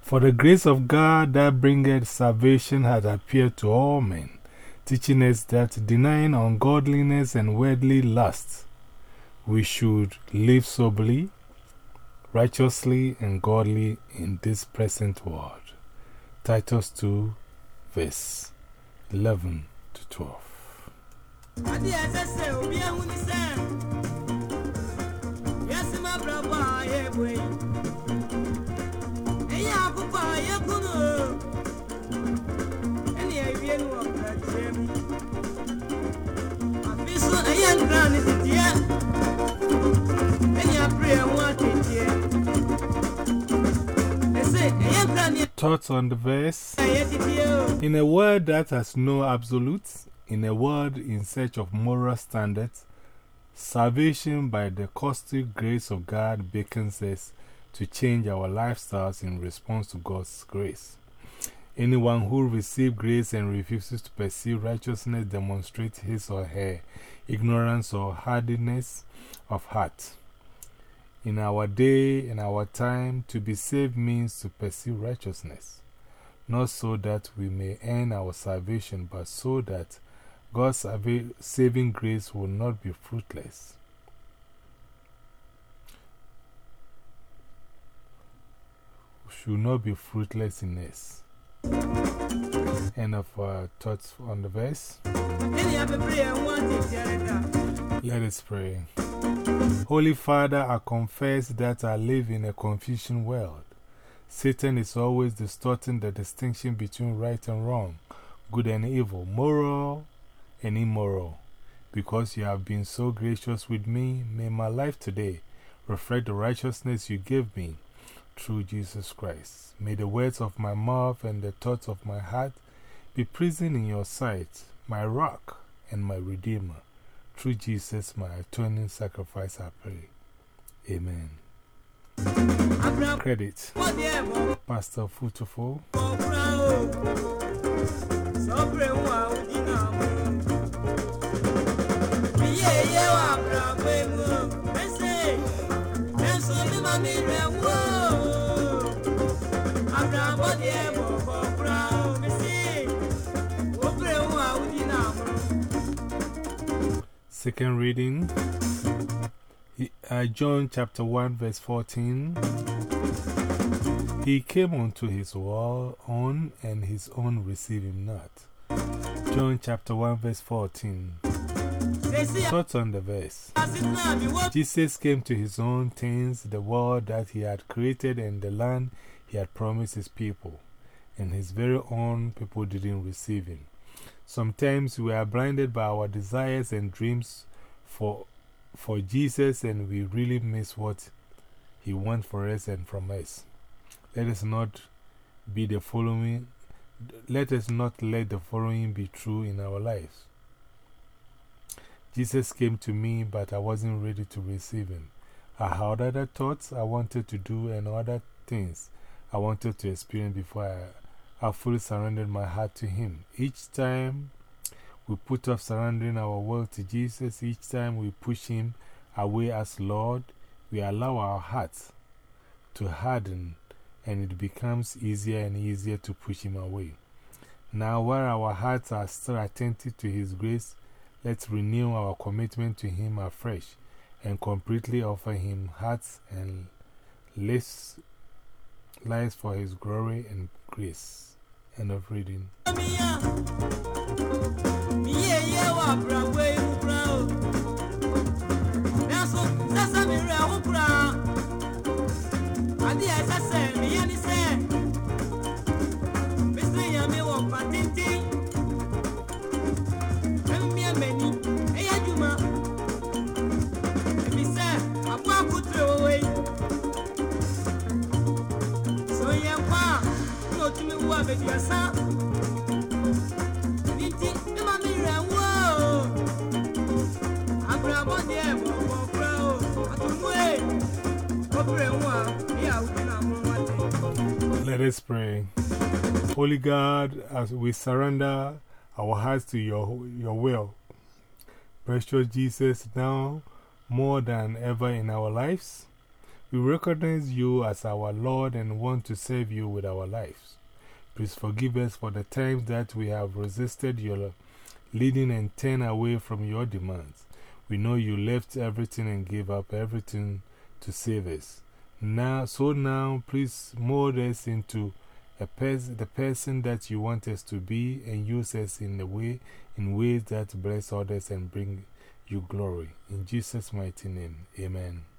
For the grace of God that bringeth salvation hath appeared to all men, teaching us that denying ungodliness and worldly lusts, we should live soberly, righteously, and godly in this present world. Titus 2, verse 11 to 12. Thoughts on the verse. In a world that has no absolutes, in a world in search of moral standards, salvation by the caustic grace of God beckons us to change our lifestyles in response to God's grace. Anyone who receives grace and refuses to pursue righteousness demonstrates his or her ignorance or hardness of heart. In our day and our time, to be saved means to pursue righteousness, not so that we may earn our salvation, but so that God's saving grace will not be fruitless. Should not be fruitless in us. End of uh, thoughts on the verse. Let us pray. Holy Father, I confess that I live in a confusion world. Satan is always distorting the distinction between right and wrong, good and evil, moral and immoral. Because you have been so gracious with me, may my life today reflect the righteousness you give me through Jesus Christ. May the words of my mouth and the thoughts of my heart be pleasing in your sight, my rock and my redeemer. Through Jesus, my atoning sacrifice, I pray. Amen. Credit Pastor Futufo. Second reading uh, John chapter 1, verse 14. He came unto his own, and his own received him not. John chapter 1, verse 14. Thoughts on the verse Jesus came to his own things, the world that he had created, and the land he had promised his people. And his very own people didn't receive him. Sometimes we are blinded by our desires and dreams for, for Jesus, and we really miss what He wants for us and from us. Let us not be the following, let us not let the following be true in our lives. Jesus came to me, but I wasn't ready to receive Him. I had other thoughts I wanted to do and other things I wanted to experience before I I fully surrendered my heart to Him. Each time we put off surrendering our will to Jesus, each time we push Him away as Lord, we allow our hearts to harden and it becomes easier and easier to push Him away. Now, while our hearts are still attentive to His grace, let's renew our commitment to Him afresh and completely offer Him hearts and lives for His glory and grace. End of reading. Let us pray. Holy God, as we surrender our hearts to your, your will, precious Jesus, now more than ever in our lives, we recognize you as our Lord and want to serve you with our lives. Please forgive us for the times that we have resisted your leading and turned away from your demands. We know you left everything and gave up everything to save us. Now, so now, please mold us into pers the person that you want us to be and use us in, the way, in ways that bless others and bring you glory. In Jesus' mighty name, amen.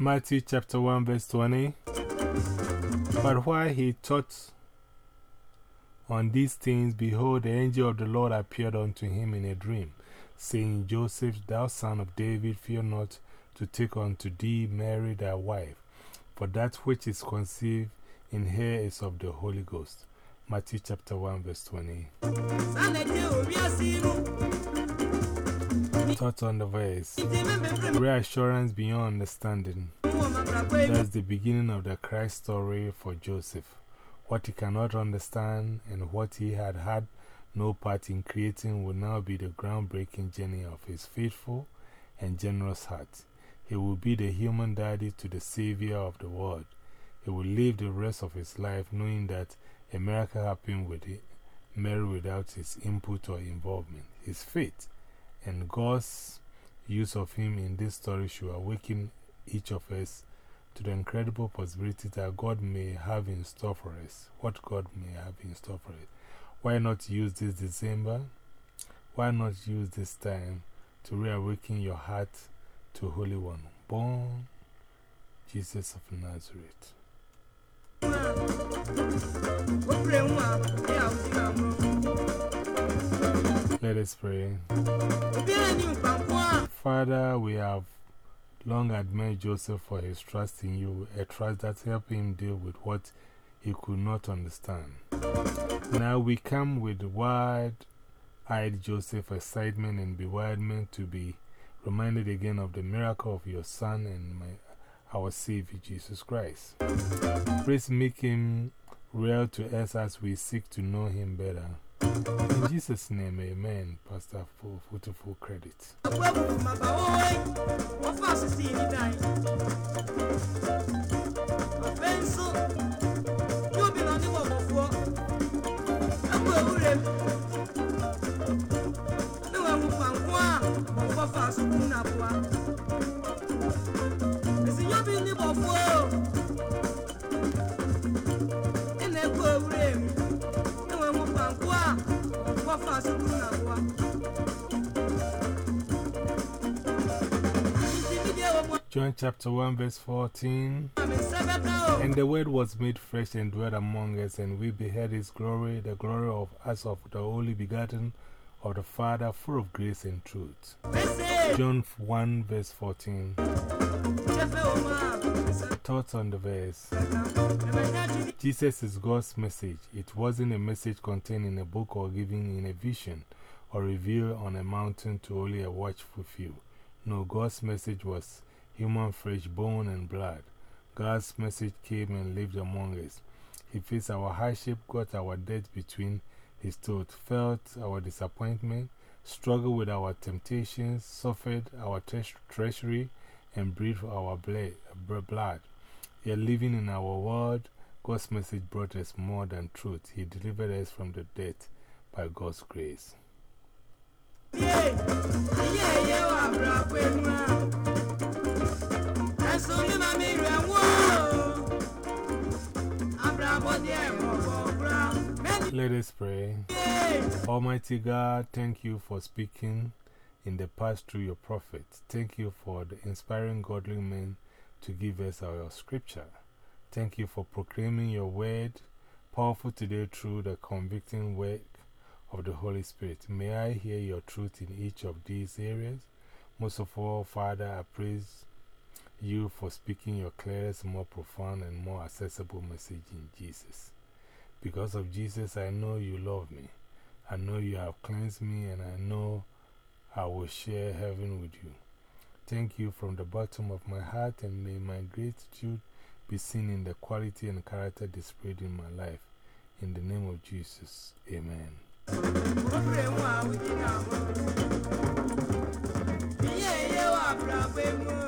Matthew chapter 1, verse 20. But while he taught on these things, behold, the angel of the Lord appeared unto him in a dream, saying, Joseph, thou son of David, fear not to take unto thee Mary thy wife, for that which is conceived in her is of the Holy Ghost. Matthew chapter 1, verse 20. Thoughts on the verse Reassurance beyond understanding. That's the beginning of the Christ story for Joseph. What he cannot understand and what he had had no part in creating will now be the groundbreaking journey of his faithful and generous heart. He will be the human daddy to the Savior of the world. He will live the rest of his life knowing that a miracle happened with Mary without his input or involvement. His faith and God's use of him in this story should awaken each of us to the incredible possibility that God may have in store for us. What God may have in store for us. Why not use this December? Why not use this time to reawaken your heart to Holy One, born Jesus of Nazareth? Let us pray. Father, we have long admired Joseph for his trust in you, a trust that helped him deal with what he could not understand. Now we come with wide eyed Joseph excitement and bewilderment to be reminded again of the miracle of your Son and my, our Savior Jesus Christ. Please make him real to us as we seek to know him better. In Jesus' name, amen. Pastor, for full credit. John chapter 1, verse 14. And the Word was made flesh and dwelt among us, and we beheld His glory, the glory of us of the only begotten of the Father, full of grace and truth. John 1, verse 14. Thoughts on the verse Jesus is God's message. It wasn't a message contained in a book or given in a vision or revealed on a mountain to only a watchful few. No, God's message was human flesh, bone, and blood. God's message came and lived among us. He faced our hardship, got our debt between his teeth, felt our disappointment, struggled with our temptations, suffered our treachery, and breathed our blood. Yet living in our world, God's message brought us more than truth. He delivered us from the death by God's grace. Yeah, yeah, yeah, ẹ̀sùn mi mi rẹ̀ wọ́. Abrabọ́dé ẹ̀rọ ọ̀gbọ́n. Mẹ́ni Let us pray. Almighty God, thank you for speaking in the past through your prophets. Thank you for the inspiring godly men to give us our scripture. Thank you for proclaiming your word, powerful today through the convicting work of the Holy Spirit. May I hear your truth in each of these areas. Most of all, Father, I praise you for speaking your clearest, more profound, and more accessible message in Jesus. Because of Jesus, I know you love me. I know you have cleansed me, and I know I will share heaven with you. Thank you from the bottom of my heart, and may my gratitude be seen in the quality and character displayed in my life. In the name of Jesus, Amen. Obìnrin wọn